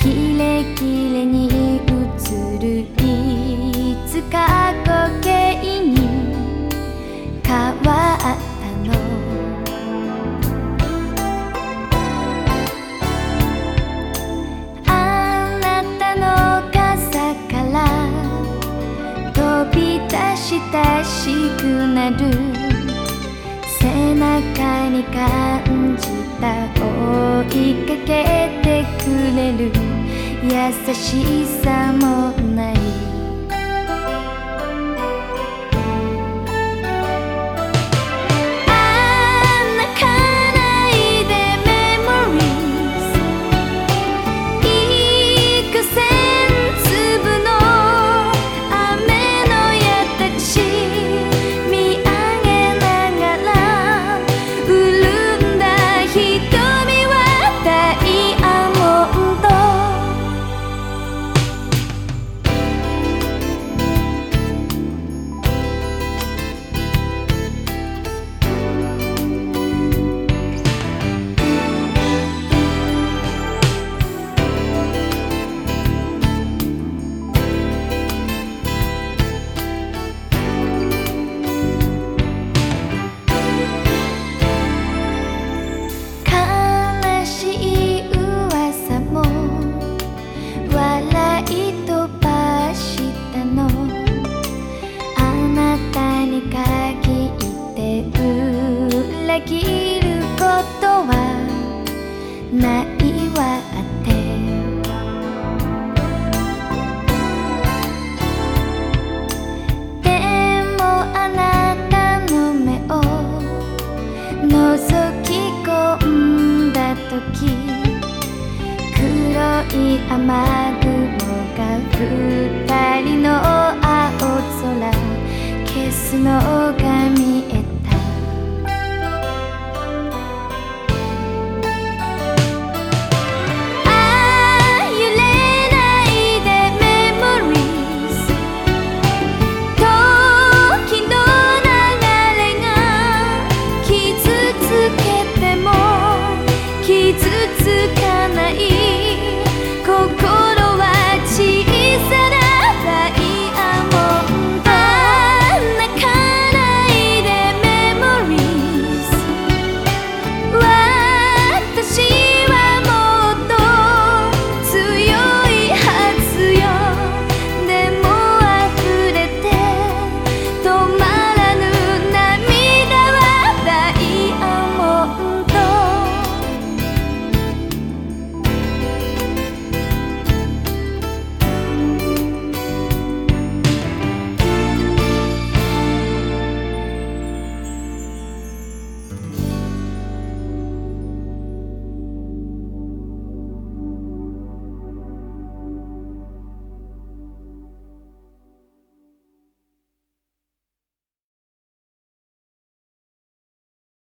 キレキレに映る。いつか時計に。変わったの。あなたの傘から。飛び出したしくなる。背中に感じた。いかけてくれる優しさもないきることはないわって。でもあなたの目を覗き込んだ時黒い雨雲が二人のつかない